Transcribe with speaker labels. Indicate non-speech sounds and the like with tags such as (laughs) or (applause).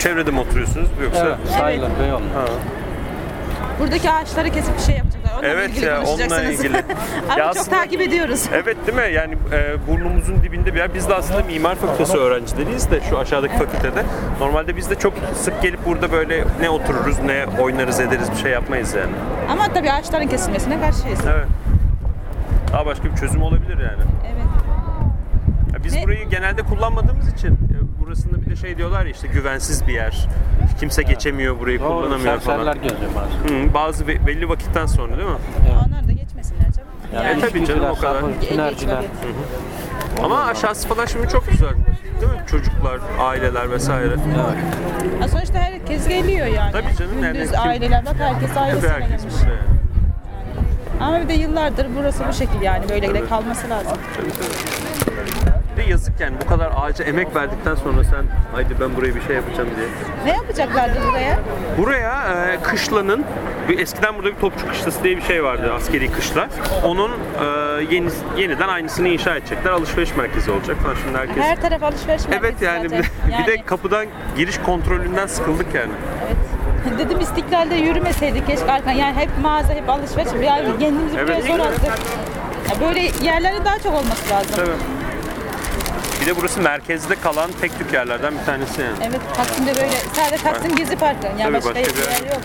Speaker 1: çevrede mi oturuyorsunuz yoksa?
Speaker 2: Evet, sayılır Beyoğlu.
Speaker 1: Ha.
Speaker 3: Buradaki ağaçları kesip bir şey yapacaklar. Onunla
Speaker 1: Evet
Speaker 3: ilgili
Speaker 1: ya, onunla ilgili. (laughs)
Speaker 3: Ama
Speaker 1: Ya
Speaker 3: çok takip ediyoruz.
Speaker 1: Evet değil mi? Yani e, burnumuzun dibinde bir yer. Biz de aslında mimar fakültesi öğrencileriyiz de şu aşağıdaki fakültede. Normalde biz de çok sık gelip burada böyle ne otururuz ne oynarız ederiz bir şey yapmayız yani.
Speaker 3: Ama tabii ağaçların kesilmesine karşıyız.
Speaker 1: Evet. Daha başka bir çözüm olabilir yani.
Speaker 3: Evet.
Speaker 1: Ya biz
Speaker 3: Ne?
Speaker 1: burayı genelde kullanmadığımız için e, burasında bir de şey diyorlar ya işte güvensiz bir yer. Kimse geçemiyor burayı
Speaker 2: Doğru,
Speaker 1: kullanamıyor falan.
Speaker 2: geziyor bazen.
Speaker 1: Hı, bazı be- belli vakitten sonra değil mi?
Speaker 3: Onlar da geçmesinler canım.
Speaker 2: Yani
Speaker 1: E, tabii canım, o kadar.
Speaker 2: Tinerciler.
Speaker 1: Ama aşağısı falan şimdi çok güzel. Değil mi? Çocuklar, aileler vesaire.
Speaker 3: Ha, sonuçta herkes geliyor yani.
Speaker 1: Tabii canım, yani
Speaker 3: Gündüz
Speaker 1: kim-
Speaker 3: aileler bak herkes
Speaker 1: herkes
Speaker 3: gelmiş.
Speaker 1: yani.
Speaker 3: Ama bir de yıllardır burası bu şekil yani böyle de kalması lazım.
Speaker 1: Tabii tabii. Bir de yazık yani bu kadar ağaca emek verdikten sonra sen haydi ben buraya bir şey yapacağım diye.
Speaker 3: Ne yapacaklardı buraya?
Speaker 1: Buraya e, kışlanın bir eskiden burada bir topçu kışlası diye bir şey vardı askeri kışla. Onun e, yeni, yeniden aynısını inşa edecekler. Alışveriş merkezi olacak falan şimdi herkes.
Speaker 3: Her taraf alışveriş merkezi
Speaker 1: Evet yani bir de,
Speaker 3: zaten. (laughs)
Speaker 1: bir de kapıdan giriş kontrolünden sıkıldık yani.
Speaker 3: Evet. (laughs) Dedim istiklalde yürümeseydik keşke arkan. Yani hep mağaza, hep alışveriş. Yani kendimizi buraya
Speaker 1: Evet.
Speaker 3: zor attık. Ya böyle yerlerde daha çok olması lazım.
Speaker 1: Tabii. Bir de burası merkezde kalan tek tük yerlerden bir tanesi yani.
Speaker 3: Evet, Taksim'de böyle sadece Taksim Gezi Parkı. Yani
Speaker 1: Tabii,
Speaker 3: başka,
Speaker 1: başka bir yer
Speaker 3: yok.